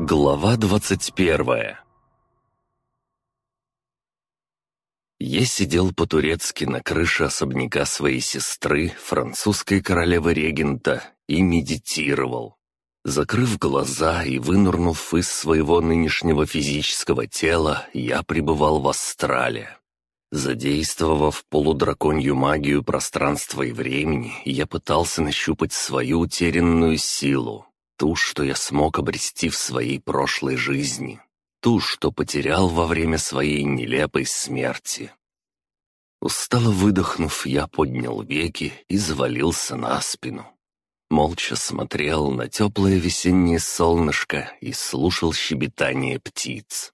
Глава двадцать первая Я сидел по-турецки на крыше особняка своей сестры, французской королевы регента, и медитировал. Закрыв глаза и вынурнув из своего нынешнего физического тела, я пребывал в астрале. Задействовав полудраконью магию пространства и времени, я пытался нащупать свою утерянную силу, ту, что я смог обрести в своей прошлой жизни, ту, что потерял во время своей нелепой смерти. Устало выдохнув, я поднял веки и завалился на спину. Молча смотрел на теплое весеннее солнышко и слушал щебетание птиц.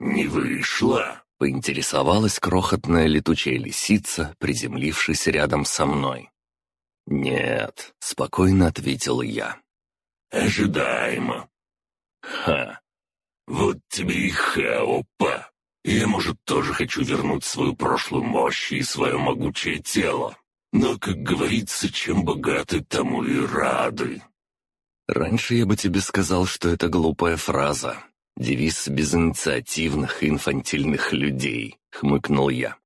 «Не вышло!» — поинтересовалась крохотная летучая лисица, приземлившись рядом со мной. «Нет», — спокойно ответил я. «Ожидаемо». «Ха, «Вот тебе и хаопа! Я, может, тоже хочу вернуть свою прошлую мощь и свое могучее тело. Но, как говорится, чем богаты, тому и рады». раньше я бы тебе сказал, что это глупая фраза. Девиз безинициативных и инфантильных людей», — хмыкнул я.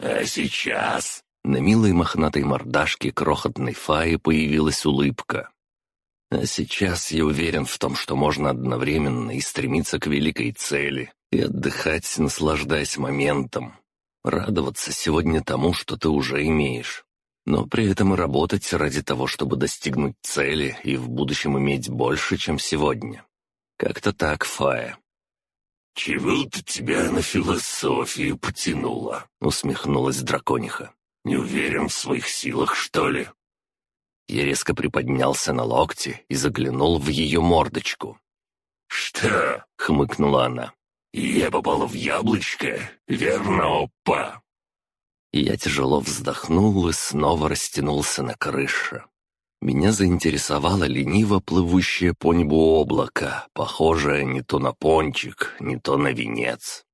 «А сейчас?» На милой мохнатой мордашке крохотной Фаи появилась улыбка. А сейчас я уверен в том, что можно одновременно и стремиться к великой цели, и отдыхать, наслаждаясь моментом. Радоваться сегодня тому, что ты уже имеешь. Но при этом и работать ради того, чтобы достигнуть цели и в будущем иметь больше, чем сегодня. Как-то так, Фая. «Чего-то тебя на философию потянуло», — усмехнулась дракониха. «Не уверен в своих силах, что ли?» Я резко приподнялся на локте и заглянул в ее мордочку. «Что?» — хмыкнула она. «Я попала в яблочко, верно, опа?» Я тяжело вздохнул и снова растянулся на крыше. Меня заинтересовало лениво плывущее по небу облако, похожее не то на пончик, не то на венец.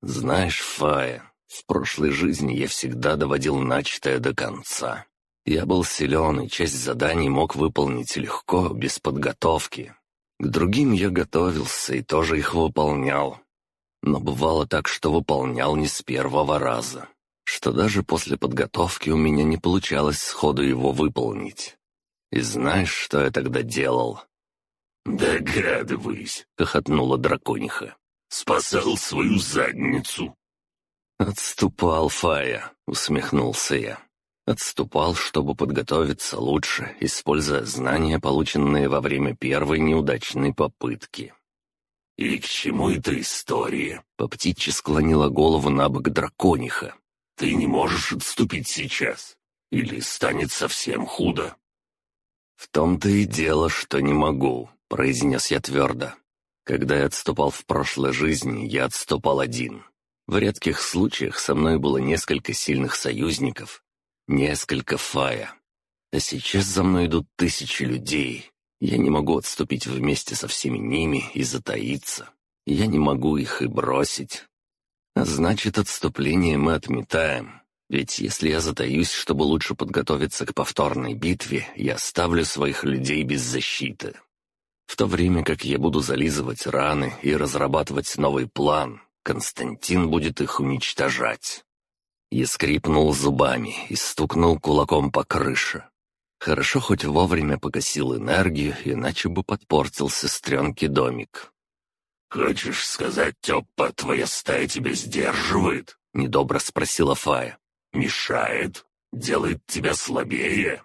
Знаешь, Фая, в прошлой жизни я всегда доводил начатое до конца. Я был силен и часть заданий мог выполнить легко, без подготовки. К другим я готовился и тоже их выполнял. Но бывало так, что выполнял не с первого раза, что даже после подготовки у меня не получалось сходу его выполнить. И знаешь, что я тогда делал?» «Догадываюсь», — хохотнула дракониха. «Спасал свою задницу». «Отступал, Фая», — усмехнулся я. Отступал, чтобы подготовиться лучше, используя знания, полученные во время первой неудачной попытки. «И к чему эта история?» По птичьи склонила голову на бок дракониха. «Ты не можешь отступить сейчас, или станет совсем худо». «В том-то и дело, что не могу», — произнес я твердо. «Когда я отступал в прошлой жизни, я отступал один. В редких случаях со мной было несколько сильных союзников, несколько фая. А сейчас за мной идут тысячи людей. Я не могу отступить вместе со всеми ними и затаиться. Я не могу их и бросить. А значит, отступление мы отметаем. Ведь если я затаюсь, чтобы лучше подготовиться к повторной битве, я оставлю своих людей без защиты. В то время как я буду зализывать раны и разрабатывать новый план, Константин будет их уничтожать. Я скрипнул зубами и стукнул кулаком по крыше. Хорошо хоть вовремя погасил энергию, иначе бы подпортил сестренке домик. «Хочешь сказать, Тёпа, твоя стая тебя сдерживает?» — недобро спросила Фая. Мешает? Делает тебя слабее?»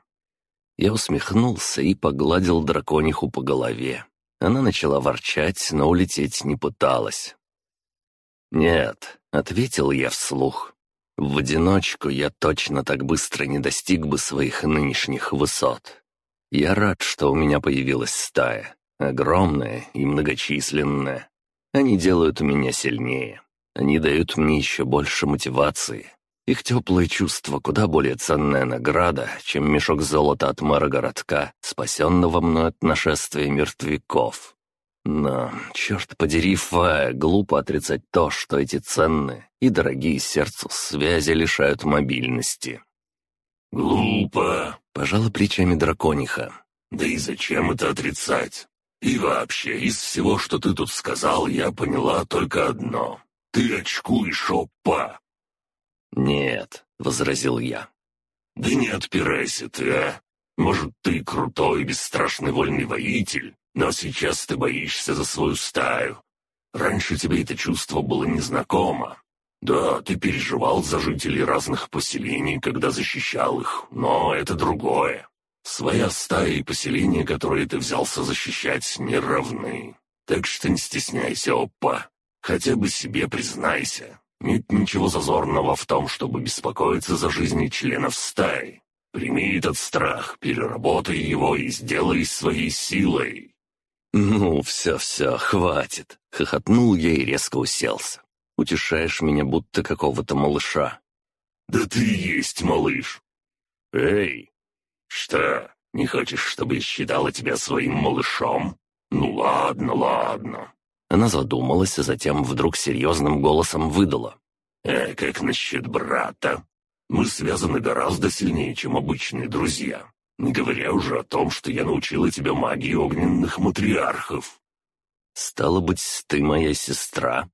Я усмехнулся и погладил дракониху по голове. Она начала ворчать, но улететь не пыталась. «Нет», — ответил я вслух. «В одиночку я точно так быстро не достиг бы своих нынешних высот. Я рад, что у меня появилась стая, огромная и многочисленная. Они делают меня сильнее. Они дают мне еще больше мотивации. Их теплые чувства куда более ценная награда, чем мешок золота от мэра городка, спасенного мной от нашествия мертвяков. Но, черт подери, Фая, глупо отрицать то, что эти ценные и дорогие сердцу связи лишают мобильности. «Глупо!» — пожала плечами дракониха. «Да и зачем это отрицать? И вообще, из всего, что ты тут сказал, я поняла только одно. Ты очкуешь, опа!» «Нет», — возразил я. «Да не отпирайся ты, а! Может, ты крутой, бесстрашный вольный воитель, но сейчас ты боишься за свою стаю. Раньше тебе это чувство было незнакомо. Да, ты переживал за жителей разных поселений, когда защищал их, но это другое. Своя стая и поселение, которые ты взялся защищать, не равны. Так что не стесняйся, опа. Хотя бы себе признайся. Нет ничего зазорного в том, чтобы беспокоиться за жизни членов стаи. Прими этот страх, переработай его и сделай своей силой». «Ну, все-все, хватит!» — хохотнул я и резко уселся. «Утешаешь меня, будто какого-то малыша». «Да ты и есть малыш!» «Эй!» «Что, не хочешь, чтобы я считала тебя своим малышом? Ну ладно, ладно». Она задумалась, а затем вдруг серьезным голосом выдала. «Э, как насчет брата? Мы связаны гораздо сильнее, чем обычные друзья. Не говоря уже о том, что я научила тебя магии огненных матриархов». «Стало быть, ты моя сестра?»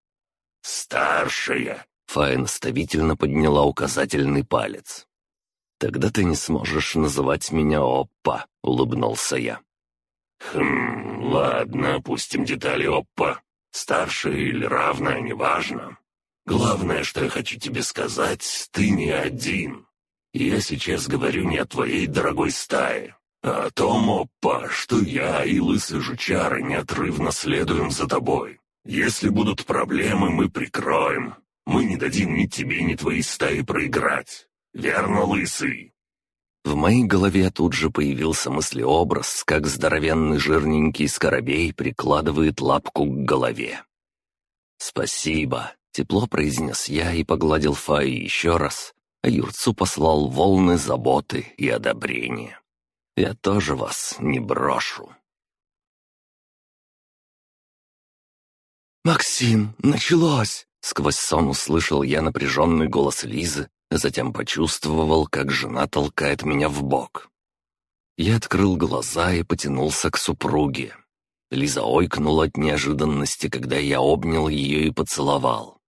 «Старшая», — Фая наставительно подняла указательный палец. «Тогда ты не сможешь называть меня Оппа», — улыбнулся я. «Хм, ладно, опустим детали Оппа. Старшая или равная, неважно. Главное, что я хочу тебе сказать, ты не один. Я сейчас говорю не о твоей дорогой стае, а о том, опа, что я и лысый жучара неотрывно следуем за тобой. Если будут проблемы, мы прикроем. Мы не дадим ни тебе, ни твоей стае проиграть. Верно, лысый?» В моей голове тут же появился мыслеобраз, как здоровенный жирненький скоробей прикладывает лапку к голове. «Спасибо», Тепло произнес я и погладил Фаю еще раз, а Юрцу послал волны заботы и одобрения. Я тоже вас не брошу. «Максим, началось!» Сквозь сон услышал я напряженный голос Лизы, затем почувствовал, как жена толкает меня в бок. Я открыл глаза и потянулся к супруге. Лиза ойкнула от неожиданности, когда я обнял ее и поцеловал.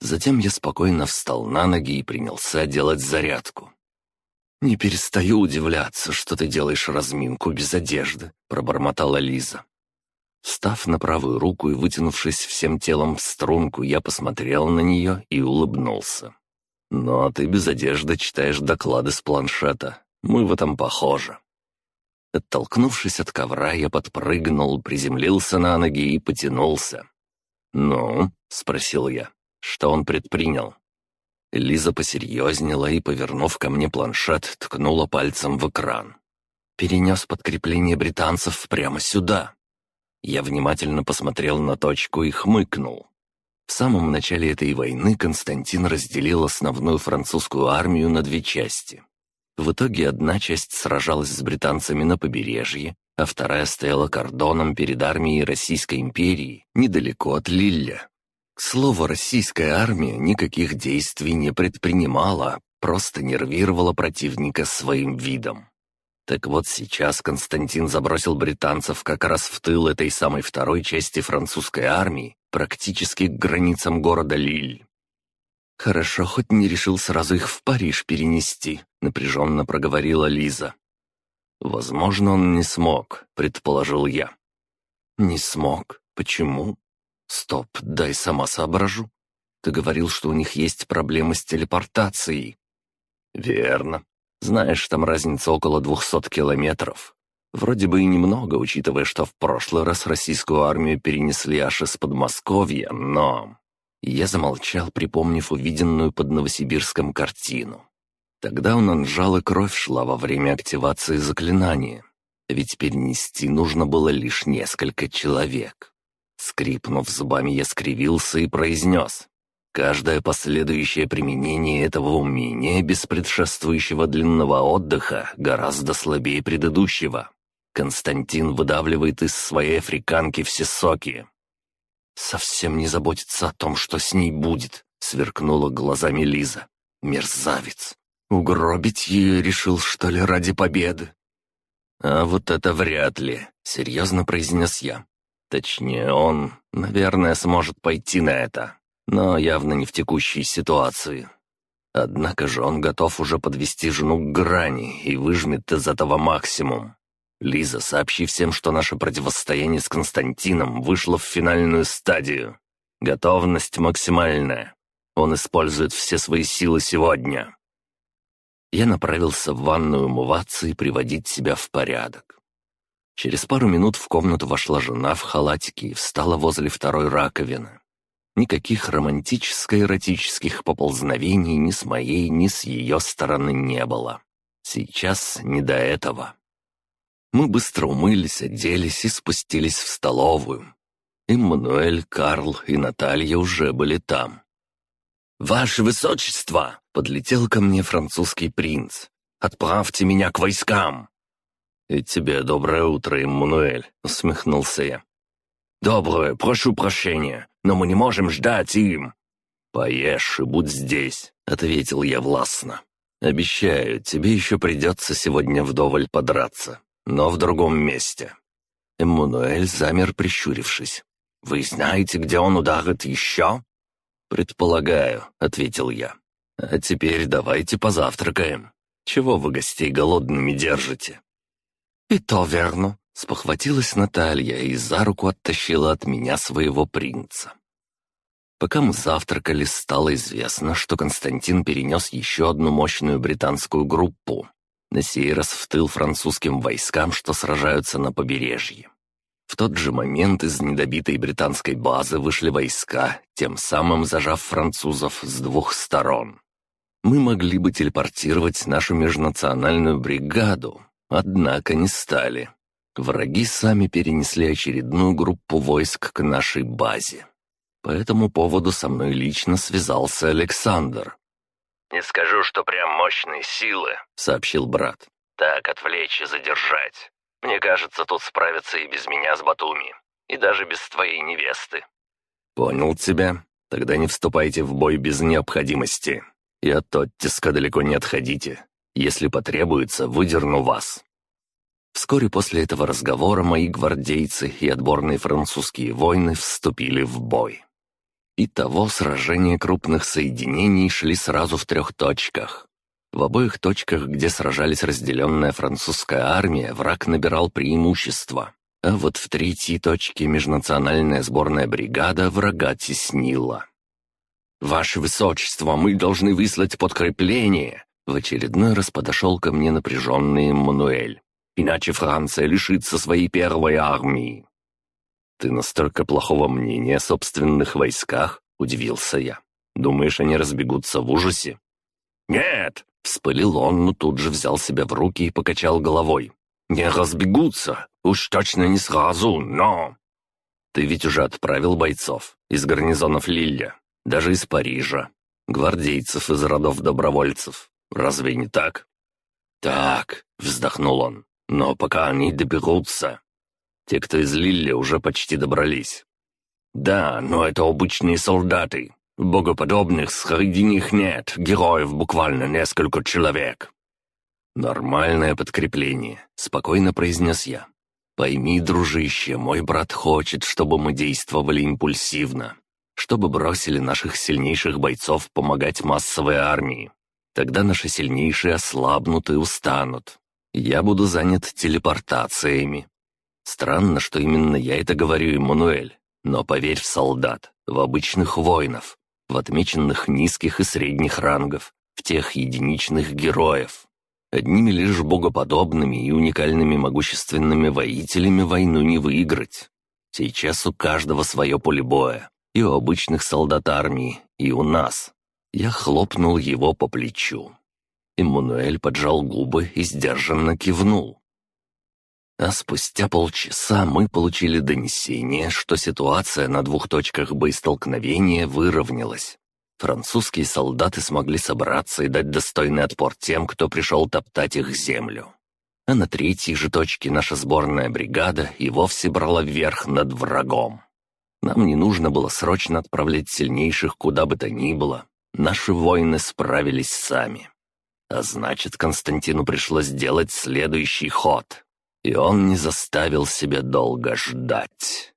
Затем я спокойно встал на ноги и принялся делать зарядку. «Не перестаю удивляться, что ты делаешь разминку без одежды», — пробормотала Лиза. Встав на правую руку и вытянувшись всем телом в струнку, я посмотрел на нее и улыбнулся. «Ну, а ты без одежды читаешь доклады с планшета. Мы в этом похожи». Оттолкнувшись от ковра, я подпрыгнул, приземлился на ноги и потянулся. «Ну?» — спросил я. Что он предпринял? Лиза посерьезнела и, повернув ко мне планшет, ткнула пальцем в экран. Перенес подкрепление британцев прямо сюда. Я внимательно посмотрел на точку и хмыкнул. В самом начале этой войны Константин разделил основную французскую армию на две части. В итоге одна часть сражалась с британцами на побережье, а вторая стояла кордоном перед армией Российской империи недалеко от Лилля. К слову, российская армия никаких действий не предпринимала, просто нервировала противника своим видом. Так вот сейчас Константин забросил британцев как раз в тыл этой самой второй части французской армии, практически к границам города Лиль. «Хорошо, хоть не решил сразу их в Париж перенести», — напряженно проговорила Лиза. «Возможно, он не смог», — предположил я. «Не смог? Почему?» «Стоп, дай сама соображу. Ты говорил, что у них есть проблемы с телепортацией». «Верно. Знаешь, там разница около двухсот километров. Вроде бы и немного, учитывая, что в прошлый раз российскую армию перенесли аж из Подмосковья, но...» Я замолчал, припомнив увиденную под Новосибирском картину. Тогда у Нанжала кровь шла во время активации заклинания, ведь перенести нужно было лишь несколько человек. Скрипнув зубами, я скривился и произнес. Каждое последующее применение этого умения без предшествующего длинного отдыха гораздо слабее предыдущего. Константин выдавливает из своей африканки все соки. «Совсем не заботится о том, что с ней будет», — сверкнула глазами Лиза. «Мерзавец! Угробить ее решил, что ли, ради победы?» «А вот это вряд ли», — серьезно произнес я. Точнее, он, наверное, сможет пойти на это, но явно не в текущей ситуации. Однако же он готов уже подвести жену к грани и выжмет из этого максимум. Лиза, сообщи всем, что наше противостояние с Константином вышло в финальную стадию. Готовность максимальная. Он использует все свои силы сегодня. Я направился в ванную умываться и приводить себя в порядок. Через пару минут в комнату вошла жена в халатике и встала возле второй раковины. Никаких романтическо-эротических поползновений ни с моей, ни с ее стороны не было. Сейчас не до этого. Мы быстро умылись, оделись и спустились в столовую. Эммануэль, Карл и Наталья уже были там. «Ваше Высочество!» — подлетел ко мне французский принц. «Отправьте меня к войскам!» «И тебе доброе утро, Эммануэль», — усмехнулся я. «Доброе, прошу прощения, но мы не можем ждать им». «Поешь и будь здесь», — ответил я властно. «Обещаю, тебе еще придется сегодня вдоволь подраться, но в другом месте». Эммануэль замер, прищурившись. «Вы знаете, где он ударит еще?» «Предполагаю», — ответил я. «А теперь давайте позавтракаем. Чего вы гостей голодными держите?» «И то верно», — спохватилась Наталья и за руку оттащила от меня своего принца. Пока мы завтракали, стало известно, что Константин перенес еще одну мощную британскую группу, на сей раз в тыл французским войскам, что сражаются на побережье. В тот же момент из недобитой британской базы вышли войска, тем самым зажав французов с двух сторон. Мы могли бы телепортировать нашу межнациональную бригаду, Однако не стали. Враги сами перенесли очередную группу войск к нашей базе. По этому поводу со мной лично связался Александр. «Не скажу, что прям мощные силы», — сообщил брат. «Так, отвлечь и задержать. Мне кажется, тут справятся и без меня с Батуми, и даже без твоей невесты». «Понял тебя. Тогда не вступайте в бой без необходимости. И от оттиска далеко не отходите. Если потребуется, выдерну вас». Вскоре после этого разговора мои гвардейцы и отборные французские воины вступили в бой. Итого сражения крупных соединений шли сразу в трех точках. В обоих точках, где сражались разделенная французская армия, враг набирал преимущество. А вот в третьей точке межнациональная сборная бригада врага теснила. «Ваше Высочество, мы должны выслать подкрепление!» В очередной раз подошел ко мне напряженный Эммануэль. «Иначе Франция лишится своей первой армии». «Ты настолько плохого мнения о собственных войсках?» — удивился я. «Думаешь, они разбегутся в ужасе?» «Нет!» — вспылил он, но тут же взял себя в руки и покачал головой. «Не разбегутся! Уж точно не сразу, но...» «Ты ведь уже отправил бойцов из гарнизонов Лилля, даже из Парижа, гвардейцев из родов добровольцев. Разве не так?» «Так», — вздохнул он, — «но пока они доберутся...» «Те, кто из Лилли, уже почти добрались». «Да, но это обычные солдаты. Богоподобных среди них нет, героев буквально несколько человек». «Нормальное подкрепление», — спокойно произнес я. «Пойми, дружище, мой брат хочет, чтобы мы действовали импульсивно, чтобы бросили наших сильнейших бойцов помогать массовой армии. Тогда наши сильнейшие ослабнут и устанут. Я буду занят телепортациями. Странно, что именно я это говорю, Эммануэль. Но поверь в солдат, в обычных воинов, в отмеченных низких и средних рангов, в тех единичных героев. Одними лишь богоподобными и уникальными могущественными воителями войну не выиграть. Сейчас у каждого свое поле боя. И у обычных солдат армии, и у нас. Я хлопнул его по плечу. Эммануэль поджал губы и сдержанно кивнул. А спустя полчаса мы получили донесение, что ситуация на двух точках боестолкновения выровнялась. Французские солдаты смогли собраться и дать достойный отпор тем, кто пришел топтать их землю. А на третьей же точке наша сборная бригада и вовсе брала вверх над врагом. Нам не нужно было срочно отправлять сильнейших куда бы то ни было, Наши воины справились сами. А значит, Константину пришлось сделать следующий ход. И он не заставил себя долго ждать.